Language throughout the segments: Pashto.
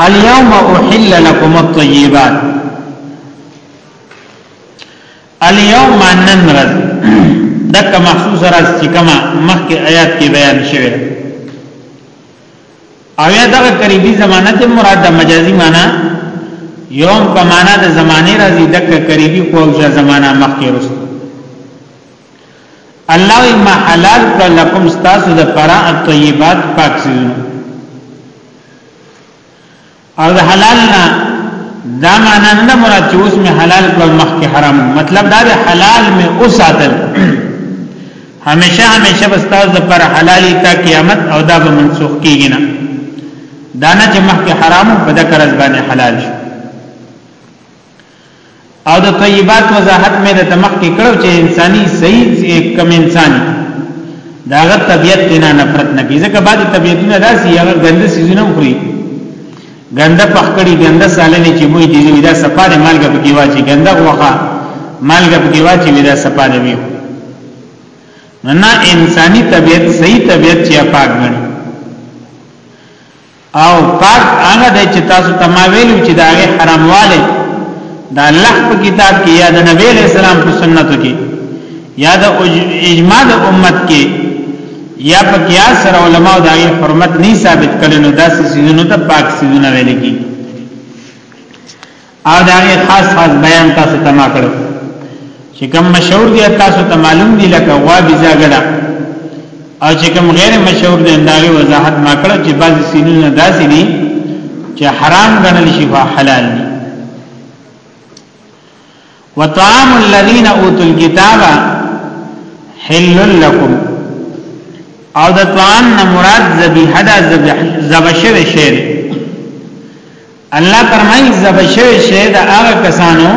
اليوم احل لكم الطيبات اليوم نن رز دک مخصوص رز چې کما مخکې آیات کې بیان شوی او یا دغه قریبی زمانه ته مراد د مجازي معنی یوم په معنا د زمانه راځي دک قریبی خو او زمانہ مخکې رسو الله وی ما حلال کړ لکم تاسو د پرا الطيبات پاک سيزونه او د حلال نه دا معنا نه مراد چې اوس می حلال کړ مخکې حرام مطلب دا دی حلال می اوساتل همیشه همیشه بس تاسو د پر حلالي تا قیامت او دا به منسوخ کیږي نه دا نه چې مخکې حرام په دکرز باندې حلال شي او د طیبات وضاحت مې د تمخ کې کړو چې انساني صحیح کم انسان داغه طبیعت نه نفرت نه کوي ځکه بعضي طبیعتونه داسي هغه ګنده سيزونه خوري ګنده پخکړي ګنده سالنې چې موي دي ودا سپاره مالګه پکې واچي ګنده غوخه مالګه پکې واچي ودا سپاره وي نه انساني طبیعت صحیح طبیعت چې پاک غني او پاک هغه دی چې تاسو ته ما ویلو چې دا غي حرامواله دا الله په کتاب کې یا د نبی له سلام په سنت کې یا د اجماع د امت کې یا په قیاس سره علما دا غي حرمت نه ثابت کړي نو دا سيزونو ته پاک سيزونه ویل کیږي او دا غي خاص خاص بیان تاسو ته ما کړو چې کوم مشهور دي تاسو ته معلوم دي لکه غوا بيزا ګډه او چې کوم غیر مشهور دي دا غي وضاحت ما کړو چې بعضي سینونه داسې دي چې حرام ګڼل شي او حلال دي وطعام الذين اوتوا الكتاب حل لكم او د طعام نه مراد ذبیحه دا ذبحشوه شی دی الله فرمایي ذبحشوه شی دا هغه کسانو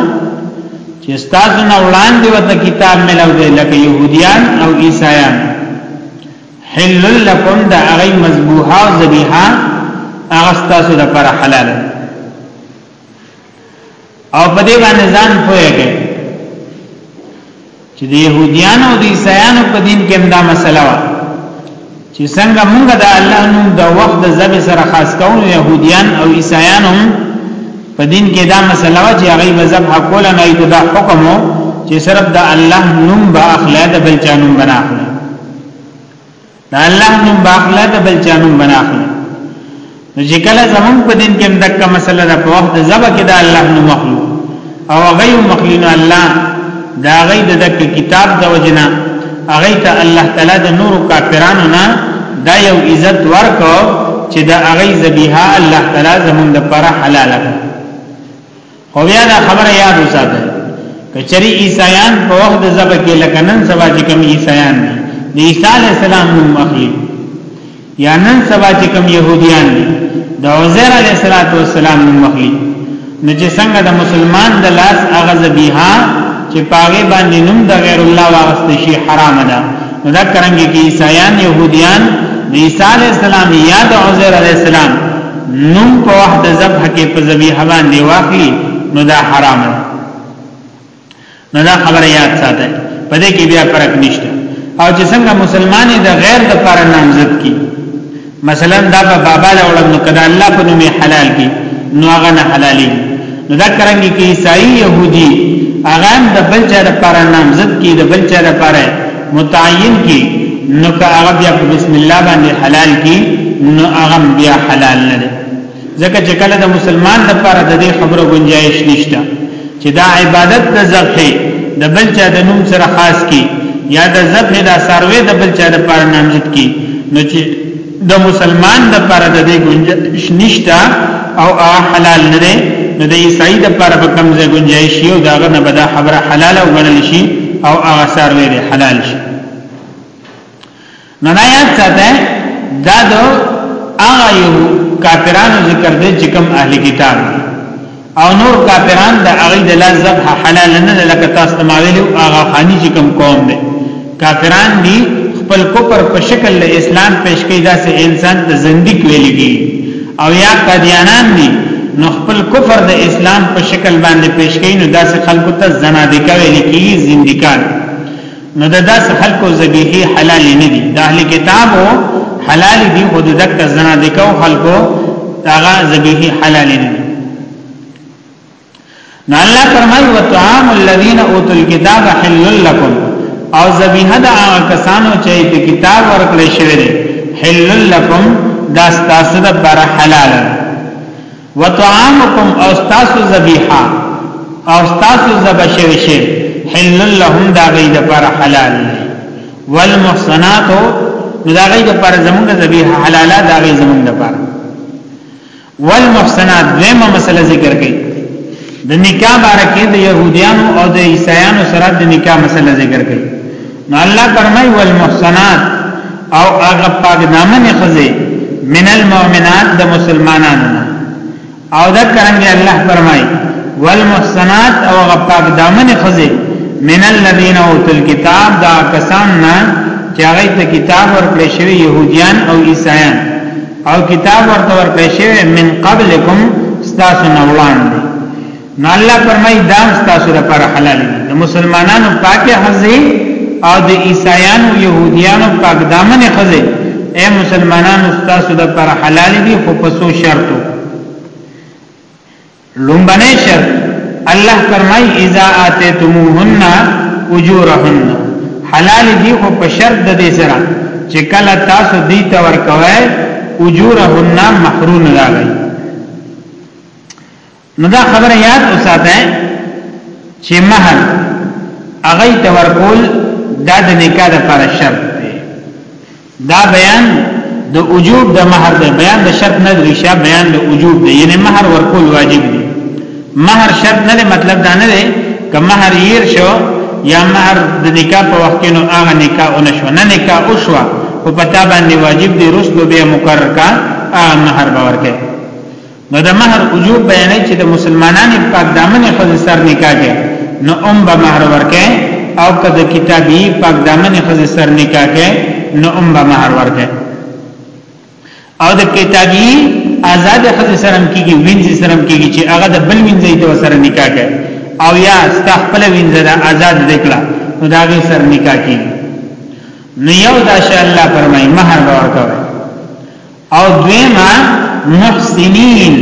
چې تاسو نه وړاندې وته کتاب ملو دی لکه يهوديان او عیسایان حل لكم دا هغه مذبوحه او ذبیحه هغه تاسو لپاره حلال دی او په دې باندې ځان پوهیږي چې د يهوديانو او د عیسایانو په دین کې همدا مسله و چې څنګه موږ د الله نوم د وخت د ذبح سره خاص کوو يهوديان او عیسایان هم په دین کې دا مسله و چې هغه به ذبح کول نه ایته دا حکم و چې صرف د الله نوم به اخلا د بل چا نوم بنا اخلا دا الله نوم باخلا د بل چا نوم بناخلا نو چې کله زمون په دین کې دغه مسله ده په وخت زبا کې دا الله نوم مخلو او غیر مخلینو الله دا غي د دغه کتاب د وجنا هغه ته الله تعالی د نور کافرانو نه دا یو عزت ورکو چې دا هغه ذبیحه الله تعالی زمون د پر حلاله خو بیا دا خبره یاد وساته کچری عیسایان په وخت د زبه کې لکه نن سبا چې کوم عیسایان دي د عیسی علی السلام نوم اخلي یا نن سبا چې کوم يهوديان دي د عزیر علی السلام نوم اخلي نو چې څنګه د مسلمان د لاس هغه ذبیحه چې پاګې باندې نوم د غیر الله واغست شي حرام ده نو دا کرانګي کې عیسایان يهوديان د عیسی علی السلام یا د عزیر علی السلام نوم په وخت د ذبح کې په ذبیحه باندې واخلي نو دا حرام ده نو دا خبره یاد ساته په دې کې بیا فرق نشته او چې څنګه مسلمانې د غیر د پر نامزد کی مثلا دا په بابا له وړاندې کړه الله په نوم حلال کی نو هغه نه حلالي نو دا کرانګي کې عیسائی يهودي هغه د بل چا لپاره نامزد کی د بل چا لپاره متعین کی نو که هغه بیا په بسم الله باندې حلال کی نو هغه بیا حلال نه دی ځکه چې کله د مسلمان لپاره د دې خبرو گنجائش نشته چې دا عبادت د ذبحې د بل چا د نوم سره خاص کی یا د ذبحې د سروي د بل چا لپاره نامزد کی نو چې د مسلمان د پر د دې گنجائش نشتا او ا حلال نه دی نو د عیسائی د پر په کم ځای گنجائش یو داغه نه بدا خبره حلال او غنل شي او هغه سر ویل حلال شي نو نه یاد ساته دا د هغه یو کافرانو ذکر دی چې کوم اهل کتاب دی او نور کافران د هغه د لا ذبح حلال نه لکه تاسو ما ویلو هغه خاني چې کوم قوم دی کافران دي خپل کفر په شکل له اسلام پیش کوي دا سه انسان ته زندګ ویلږي او یا قادیانان دي نو خپل کفر د اسلام په شکل باندې پیش کوي نو دا سه خلکو ته زنادکه ویلږي زندګان نو د داس خلکو ذبیحی حلال نه دي د اهل کتابو حلال دي او د دک زنا د کو خلکو هغه ذبیحی حلال نه دي نو الله فرمایي وطعام الذين اوتوا الكتاب حل لكم او ذبیحه د هغه کسانو چې په کتاب ورکړی شوی دی حل لكم دا ستاسو د بر حلال دی وطعامکم او تاسو ذبیحه او تاسو ذبح شوی شی حل لهم دا غي د پر حلال دی والمحصنات دا غي د پر زمونږ ذبیحه حلاله دا غي زمونږ د پر والمحصنات دیمه مسله ذکر کړي د نکاح باره کې د يهوديانو او د عیسایانو سره د نکاح مسله ذکر کړي نو الله فرمای والمحصنات او هغه پاک دامن خزه من المؤمنات د مسلمانانو نه او دا څنګه الله فرمای والمحصنات او هغه پاک دامن خزه من الذين اوتوا الكتاب دا کسان نه چې هغه ته کتاب ورکړی شوی يهوديان او عیسایان او کتاب ورته ورکړی شوی من قبلکم ستاسو نه وړاندې نو الله فرمایي دا ستاسو لپاره حلال دي د مسلمانانو پاکه حزي او د عیسایانو يهوديانو پاک دامن خزه اے مسلمانانو ستاسو لپاره حلال دي خو په سو شرطو لومبنه شرط الله فرمای اذا اتیتموهن اجورهن حلال دی خو په شرط د دې سره چې کله تاسو دی ته ورکوي اجورهن محرون راغی نو دا خبره یاد اوساته چې مہر اغه ته ورکول دا د نکاح لپاره شرط دا بیان د وجوب د مہر دی بیان د شرط نه دی شا بیان د وجوب دی یعنی مہر ورکول واجب دی مہر شرط نه مطلب دا نه دی که مہر یې شو یا مہر د نکاح په وخت کې نو هغه نکاح اون شو نه نکاح او شو او پتا باندې واجب دی رسل به مقرر کا مہر باور کې نو د مہر وجوب بیانې چې د مسلمانانو پاک دامن خزه سر نکاح کې نو ام به مہر ورکې او که د کتابي پاک دامن خزه سر نکاح کې نو ام به مہر ورکې او د کتابي آزاد خزه سره کېږي وینځ سره کېږي چې هغه د بل وینځ ته سره نکاح کې او یا استخپل وینځ د آزاد دکړه نو دا غي سر نکاح کېږي نو یو دا شاء الله فرمای مہر ورکوي او دویما محسنین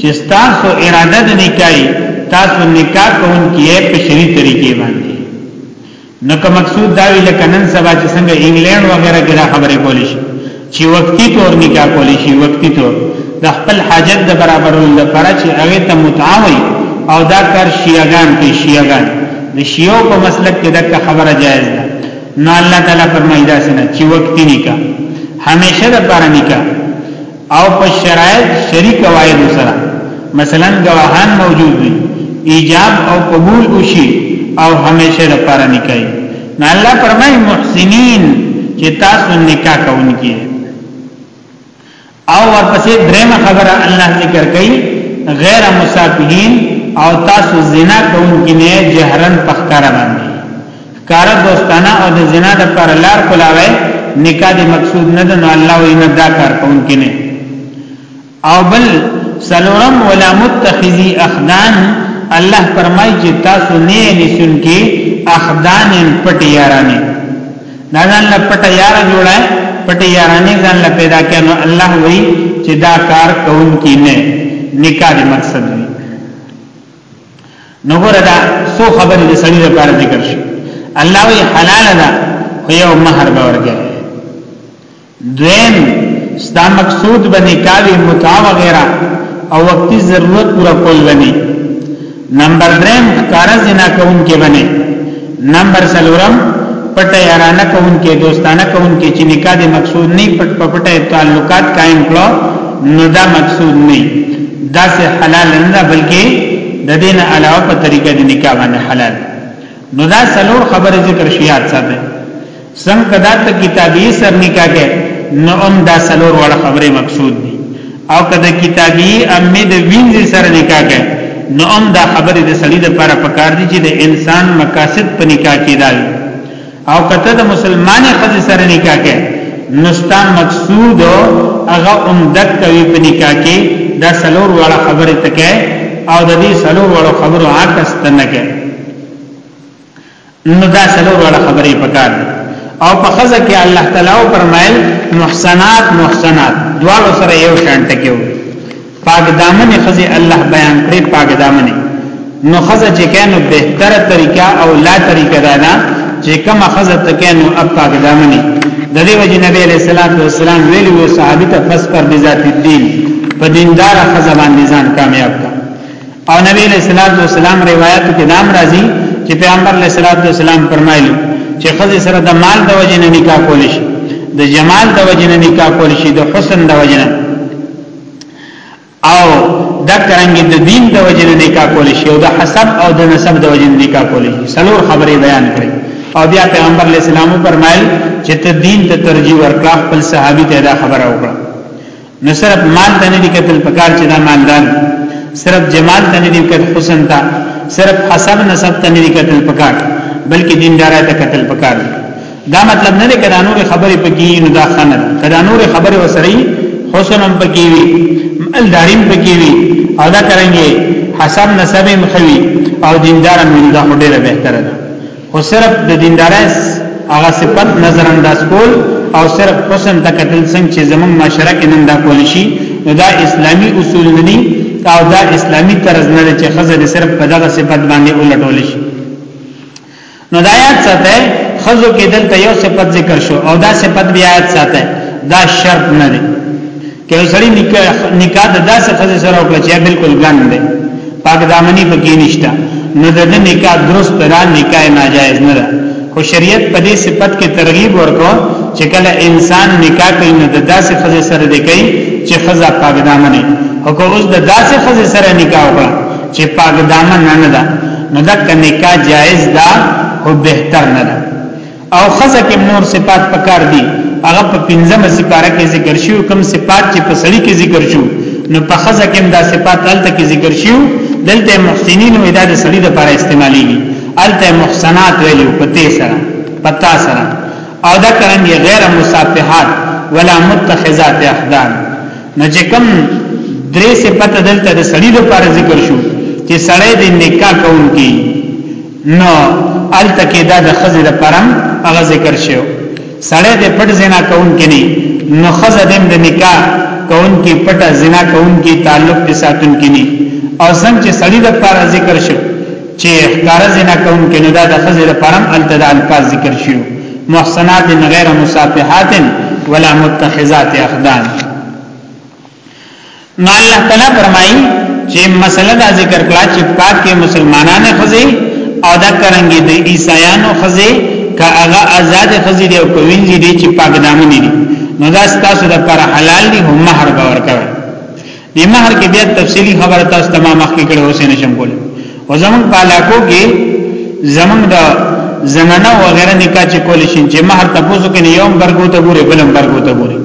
چې تاسو اراده د نکای تاسو نکاح کوونکی په شری طریقې باندې نو که مقصود دا وی لکه نن سبا چې څنګه انګلند وغیرہ کې دا خبرې کولې شي چې وقتی تور نکاح کولې شي وقتی تور د خپل حاجت د برابرولو لپاره چې هغه ته متعاوي او دا کار شیعاګان کې شیعاګان د شیعو په مسلک کې دا خبره جایز ده نو الله تعالی فرمایي دا سنه چې وخت نکاح همیشه د پر نکاح او په شرایط شریک قواعد سره مثلا گواهان موجود وي ایجاب او قبول وشي او همیشه د پر نکاح نه الله فرمایي محسنین چې تاسو نکاح کوونکي او ورپسې درېمه خبره الله ذکر کوي غیر مصافحین او تاسو زنا کوونکي نه جهرن پخکار باندې کار دوستانه او د زنا د پر لار کولاوي نکاح د مقصود نه ده نو الله یې نه دا کار کوونکي نه او بل سلورم ولا متخذي اخدان الله فرمایي چې تاسو نه نشون کې اخدان پټیارانه دا ځان له پټه یار جوړه پټه یارانه ځان له پیدا کینو الله وی چې دا کار کوم کی نه نکاح دی مقصد دی نو ګره دا سو خبرې د سړي لپاره ذکر شي الله وی حلال ده خو یو مہر به ورګره دویم ستا مقصود به نکاح وی متعه وغیرہ او وقتی ضرورت پورا کول ونی نمبر درم کارا زنا کون کې بنه نمبر سلورم پټه یارانه کون کې دوستانه کون کې چې نکاح د مقصود نه پټ پټه تعلقات قائم کړو نو دا مقصود نه دا سه حلال نه بلکې د دین علاوه په طریقه د نکاح باندې حلال نو دا سلور خبره ذکر شیات ساته څنګه دا ته کتابي سر نکاح کې نو هم دا سلور وړ خبره مقصود دي او کله کتابي امي د وینځي سر نکاح کې نو هم دا خبره د سړي د پر پکار دي چې د انسان مقاصد په نکاح کې دال او کته د مسلمان خځې سر نکاح کې نستا مقصود هغه عمدت کوي په نکاح کې دا سلور وړ خبره تکه او د دې سلور وړ خبرو عکس تنه کې نو دا څلور وړه خبرې پکار او په خزه کې الله تعالی او فرمایل محسنات محسنات دواړو سره یو شان ټکیو پاک دامن خزه الله بیان کړی پاک دامن نو خزه چې کینو بهتر طریقہ او لا طریقہ دا نه چې کوم خزه ته کینو اپ پاک دامن د دې وجه نبی علیہ الصلوۃ والسلام ویلی و صحابه ته فس پر بذات الدین په دیندار خزه باندې ځان کامیاب او نبی علیہ الصلوۃ والسلام روایت کې دام راځي چې پیغمبر علیہ الصلوۃ والسلام فرمایلی چې خزه سره د مال د وجې نه نکاح کول شي د جمال د وجې نه نکاح کول شي د حسن د وجې نه او دا کرانګي د دین د وجې نه نکاح کول شي او د حسب او د نسب د وجې نه نکاح کول شي سلور خبرې بیان کړې او بیا پیغمبر علیہ السلام فرمایل چې ته دین ته ترجیح ورکړه خپل صحابي ته دا خبره وکړه نو صرف مال ته نه دي کتل پکار چې دا مالدار صرف جمال ته نه دي کتل حسن ته صرف حسب نسب ته نه دي کتل پکار بلکې دیندار ته کتل پکار دا مطلب نه دی کړه نور خبرې پکې نه دا خنه کړه نور خبرې وسري حسن هم پکې وي مالداریم پکې وي او دا کرانګي حسب نسب مخوي او دیندار من دا ډیره بهتره ده خو صرف د دیندارۍ هغه صفت نظر انداز کول او صرف حسن ته کتل څنګه چې زمون معاشره کې نن دا کول شي نو دا اسلامی اصول نه دي او دا اسلامی طرز نه چې خزه صرف په دغه صفت باندې ولټول شي نو دا یاد ساته خزو کې دلته یو صفت ذکر شو او دا صفت بیا یاد ساته دا شرط نه دی کې سړی نکاح نکاح د داسې خزه سره وکړي چې بالکل ګان دی پاک دامنی پکې نشته نو د نکاح درست را نکاح ناجایز نه ده خو شریعت په دې صفت کې ترغیب ورکو چې کله انسان نکاح کوي نو د داسې خزه سره دی کوي چې خزه پاک دامنی او که اوس د داسې خزه سره نکاح وکړي چې پاک دامن نه ده نو دک نکاح جائز ده او بهتر نه ده او خزه کې نور صفات پکار دي هغه په پنځمه سپاره کې ذکر شو کوم صفات چې په سړی کې ذکر شو نو په خزه کې دا صفات دلته کې ذکر شو دلته محسنین او اداد سړی د لپاره استعماليږي الته محسنات ویلو پته سره پتا سره او دا کرن یې غیر مصافحات ولا متخذات احدان نو چې کوم درې صفات دلته د سړی د لپاره ذکر شو چې سړی د نکاح کوونکی نو الته کې دا د خزې د پرم هغه ذکر شو سړی د پټ زنا کون کې نه نو خزه دیم د نکاح کون کې پټ زنا کون کې تعلق په ساتون کې نه او څنګه چې سړی د پر ذکر شو چې ښکار زنا کون کې نو دا د خزې د پرم الته د الفاظ ذکر شو محسنات غیر مصافحات ولا متخذات اخدان نو الله تعالی فرمایي چې مسله دا ذکر کړه چې پاک کې مسلمانانه خزي او دا کرانګي د عیسایانو خزي که هغه آزاد خزي دی او کوینځي دی چې پاک دامن دي نو دا ستاسو د پر حلال دي هم مہر باور کوي د مہر کې بیا تفصيلي خبره تاسو تمام مخ کې کړو اوسې نشم کول او زمون په علاقو کې زمون د زنانه وغیرہ نکاح چې کول شي چې مہر تاسو کې یوم برګو ته ګوري بلم برګو ته ګوري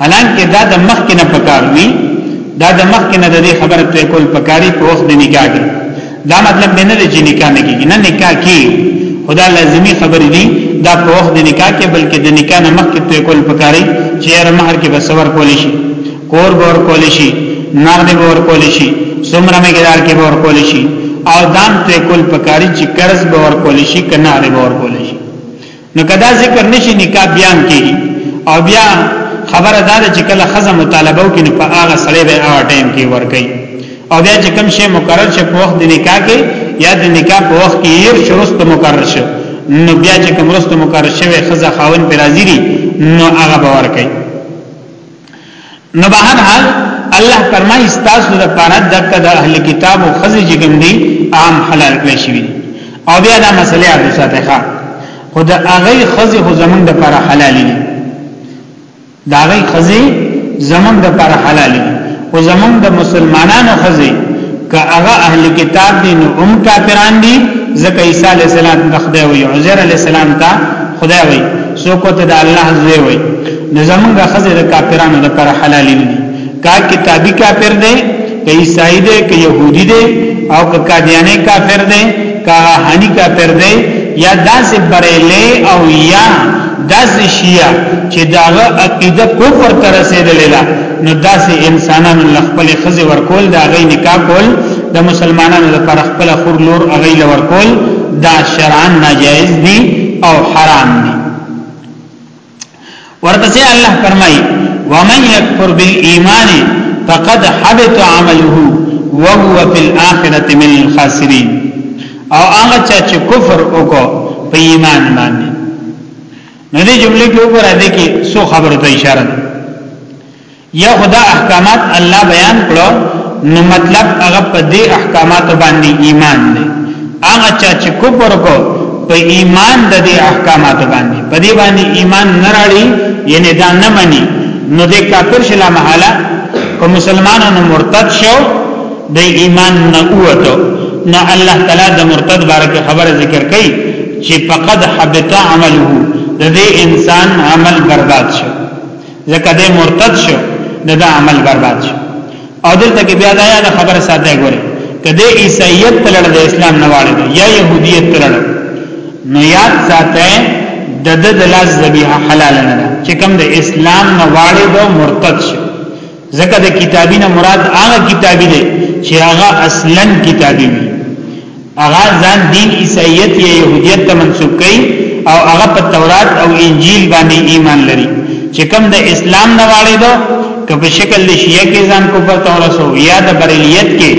حالانکه دا د مخ کې نه پکار وي دا د مخ کې نه د دې خبره ته کول پکاري په وخت د نکاح کې دا مطلب نه دی چې نکاح نه کیږي نه نکاح کې خدا لازمی خبرې دي دا په وخت د نکاح کې بلکې د نکاح نه مخکې ته کول پکاري چې هر مہر کې بسور کول شي کور بور کول شي نار دې بور کول شي سمره مې ګدار کې بور کول شي او دام ته کول پکاري چې قرض بور کول شي کنه دې بور کول شي نو کدا ذکر نشي نکاح بیان کیږي او بیا خبره دا ده چې کله خزه مطالبه وکړي نو په هغه سړی به هغه ټایم کې ورکړي او بیا چې کوم شی مقرر شي په وخت د نکاح کې یا د نکاح په وخت کې یې شروست مقرر شي نو بیا چې کوم رست مقرر شوی خزه خاون پر راضي دي نو هغه به ورکړي نو بهر حال الله فرمایي تاسو د پاره د کده اهل کتاب او خزي جګم دي عام حلال کړی شي او بیا دا مسله یاد ساته ښه خود هغه خزي خو زمون د پاره حلال دي دا هغه خزي زمون د پاره حلال دي او زمون د مسلمانانو خزي که هغه اهل کتاب دي نو هم کافران دي ځکه عیسی علی السلام د خدای وي عزیر علی السلام ته خدای وي سو کو ته د الله زوی وي نو زمونږه خزه د کافرانو لپاره حلال نه دي کا کتابي کافر دی که عیسائی دی که يهودي دی او که قادیانی کافر دی که هانی کافر دی یا داسې بریلی او یا داسې شیعه چې داغه عقیده کفر ته رسیدلې ده نو داسې انسانانو خپل خزه ورکول دا غي نکاح کول د مسلمانانو لپاره خپل خور لور هغه لور کول دا شرعاً ناجائز دي او حرام دي ورپسې الله فرمایي ومن يكفر بالإيمان فقد حبط عمله وهو في الآخرة من الخاسرين او هغه چې کفر وکړو په ایمان باندې نو دې جملې کې وګوره دې کې څو خبرو ته اشاره ده یا خدا احکامات الله بیان کړو نو مطلب هغه په دې احکامات باندې ایمان دی هغه چا چې کفر کو په ایمان د دې احکامات باندې په دې باندې ایمان نه راړي یعنی دا نه مني نو دې کافر شلا محاله کو مسلمانانو مرتد شو د ایمان نه اوته نو الله تعالی د مرتد بارکه خبره ذکر کړي چې فقد حبط عمله د دې انسان عمل برباد شو ځکه د مرتد شو د عمل برباد شو او دلته کې بیا دا یاد خبره ساته ګوري کله عیسایت په لړ د اسلام نه واړي یا يهودیت په لړ نو یاد ساته د د دلاس ذبیحه حلال نه ده چې کوم د اسلام نه واړي دو مرتد شو ځکه د کتابینه مراد هغه کتابی دی چې هغه اصلا کتابی وي هغه ځان دین عیسایت یا يهودیت ته منسوب کړي او هغه په تورات او انجیل باندې ایمان لري چې کوم د اسلام نه واړې دو که په شکل د شیعه کې ځان کو پر تورسو یا د بریلیت کې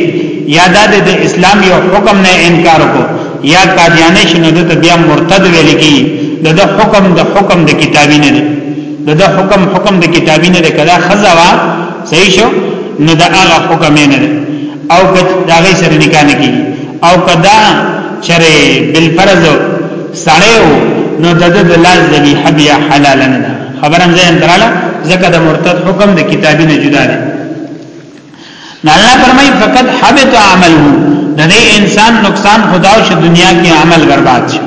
یا د اسلام یو حکم نه انکار کو یا قادیانه شنو د بیا مرتد ویل کی د حکم د حکم د کتابی نه دی د حکم حکم د کتابی نه دی کدا خزوا صحیح شو نو دا هغه حکم نه دی او دا غي سره نکاح نه کیږي او کدا چره بل فرض سړیو نو د د لاس د حبیا حلال نه ده خبرم زه اندراله زکه د مرتد حکم د کتابی نه جدا ده نه الله فرمای فقط حبط عمله د دې انسان نقصان خدا او دنیا کې عمل برباد شي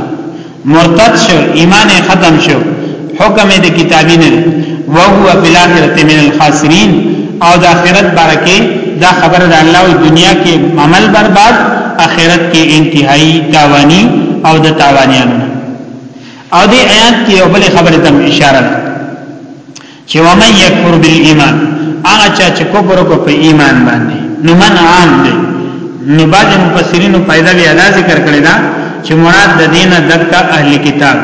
مرتد شو ایمان ختم شو حکم د کتابی نه او هو فی الاخرته من الخاسرین او د اخرت بارکه دا خبر د الله او دنیا کې عمل برباد اخرت کې انتهایی تاوانی او د تاوانیانو او د آیات کې یو بل خبره تم اشاره ده چې ومن یکفر بالایمان هغه چا چې کفر کو په ایمان باندې نو من عام دی نو بعض مفسرین پیدا بیا دا ذکر کړی دا چې مراد د دینه دغه اهل کتاب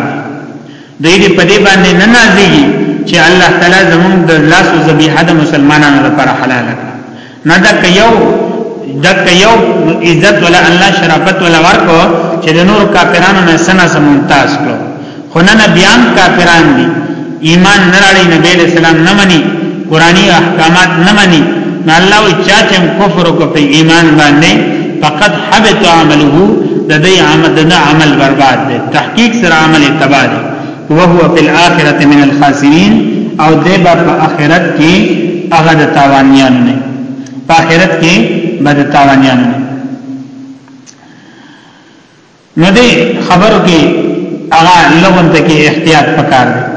دی دې په دې باندې نه نازيږي چې الله تعالی زموږ د لاس او ذبیحه د مسلمانانو لپاره حلال کړ نه دا کيو دا کيو عزت ولا الله شرافت ولا ورکو چې د نور کافرانو نه سنا سمونتاز کړو خو نه بیان کافران دي ایمان نه لري نبی له سلام نه مني قرآني احکامات نه مني نه الله او چا چې کفر کو په ایمان باندې فقط حبط عمله د دې عمل د عمل برباد دي تحقیق سره عمل تباہ دي وهو فی الاخره من الخاسرین او دی با په اخرت کې هغه د تاوانیان نه په اخرت کې به د تاوانیان نه نو دې خبرو کې هغه لغون ته کې احتیاط پکار دی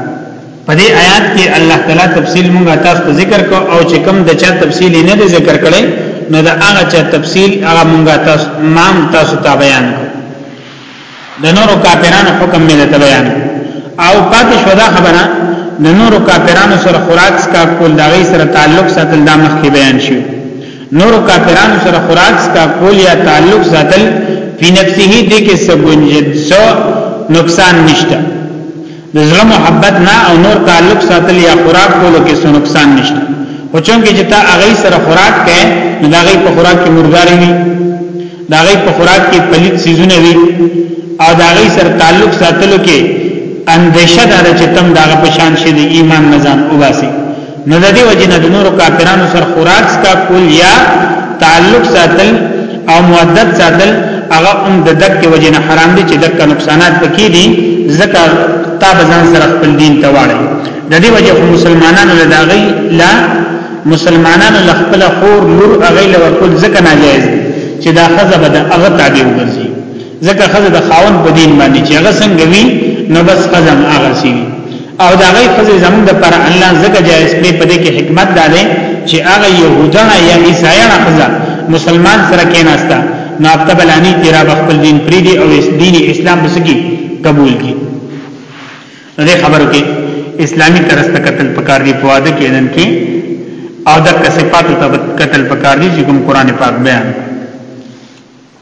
په دې آیات کې الله تعالی تفصیل مونږه تاسو ته ذکر کو او چې کوم د چا تفصیل نه دی ذکر کړي نو دا هغه چا تفصیل هغه مونږه تاسو نام تاسو ته بیان کو د نورو کافرانو حکم مې ته بیان او پاتې شو دا خبره د نورو کافرانو سره خوراک سکا کول دا غي سره تعلق ساتل دا مخکې بیان شو نورو کافرانو سره خوراک سکا کول یا تعلق ساتل په نفسه دې کې سګونجد سو نقصان نشته د زړه محبت نه او نور تعلق ساتل یا خوراک کولو کې څه نقصان نشته او چونګې چې تا هغه سره خوراک کړي نو دا غي په خوراک کې مرداري وي دا غي په خوراک کې پلیت سيزونه وي او دا غي سره تعلق ساتلو کې اندیشه دار چې تم دا په شان شي د ایمان نزان وباسي نو د دې وجه نه د نورو کافرانو سره خوراک سکا کول یا تعلق ساتل او مودت ساتل هغه هم د دک وجه نه حرام دي چې دک نقصانات پکې دي ځکه تا بزن سره خپل دین ته واړی د دې وجه مسلمانانو له داغي لا مسلمانانو له خپل خور لور هغه له ورکول ځکه ناجایز دي چې دا خزه به د هغه تابع وګرځي ځکه خزه د خاون په دین باندې چې هغه څنګه وي نو بس قزم هغه سی وي او دا غي خزه زمون د پر الله زګه جایز کړي په دې کې حکمت دا دی چې هغه يهودانه یا عیسایانه خزه مسلمان سره کې ناشتا نو ابتبلانی تیرا خپل دین پری دی او اس دین اسلام بسکی قبول کی دې خبرو کې اسلامی طرز ته قتل پکار دی پواده کې دن کې او د کسفات ته قتل پکار دی چې کوم قران پاک بیان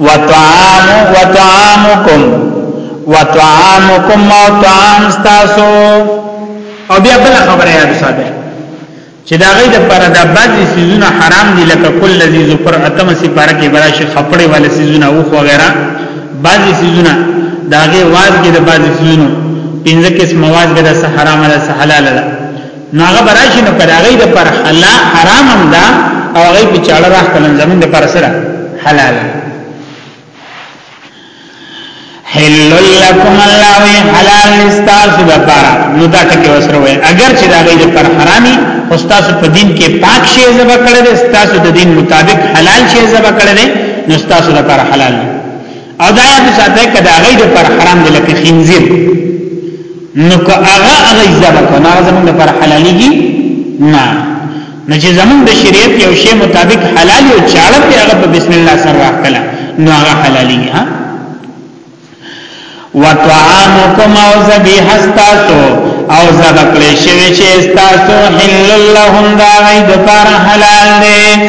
وطعام وطعامکم وطعامکم او طعام تاسو او بیا بل خبره یاد ساته چې دا غي د پر د بعضی سيزونه حرام دي لکه کل لذي ذکر اتم سي پر کې براش خپړې والے سيزونه او خو غیره بعضی سيزونه داغه واز کې د بعضی سيزونو پنځه قسم واز کې د حرام ده حلال ده نو هغه براشي نو کړه هغه د پر حلال حرام هم ده او هغه په چاړه راخ کلن زمون د پر سره حلال حل لكم الله حلال استاسو د پر نو دا ټکی وسره وای اگر چې دا غي د پر حرامي استاسو په دین کې پاک شی زبا کړل استاسو د دین مطابق حلال شی زبا کړل نو استاسو د پر حلال دی او دا یاد ساته کدا غي د پر حرام دي لکه خنزیر نو که هغه هغه ذبح کو نه زمونږ پر حلاليږي نه نه چې زمونږ د شریعت یو شی مطابق حلال او چاړه په هغه په بسم الله سره راکله نو هغه حلاليږي ها وطعامکم او زبی حستاسو او زبکلی شوی چه استاسو حل لهم دا غی دپار حلال دی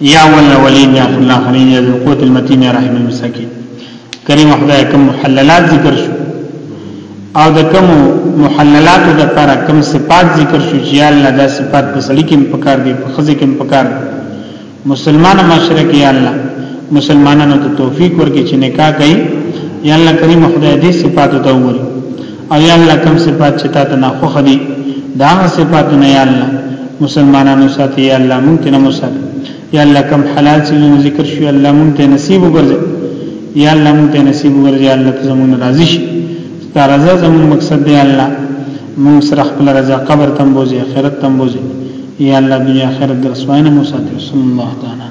یا ولا ولین یا الله حنین یا قوت المتین یا رحیم المساکین کریم خدای کوم محللات ذکر شو او د کوم محللات د لپاره کوم صفات ذکر شو چې الله دا صفات په سړی کې پکار دي په خزه کې پکار دي مسلمان معاشره کې الله مسلمانانو ته توفیق ورکړي چې نکاح کوي یا الله کریم خدای دې صفات ته وګوري او یا الله کوم صفات چې تا ته ناخوخ دي دا هغه صفاتونه یا الله مسلمانانو ساتي یا الله مونږ ته مسات یا الله کوم حلال چې ذکر شو الله مونږ ته نصیب وګرځي یا الله مونږ ته نصیب وګرځي الله ته زموږ راضي شي دا رضا زموږ مقصد دی الله مونږ سره خپل رضا قبر تم بوزي آخرت تم بوزي یا الله دنیا آخرت درسواینه مو ساتي صلی الله تعالی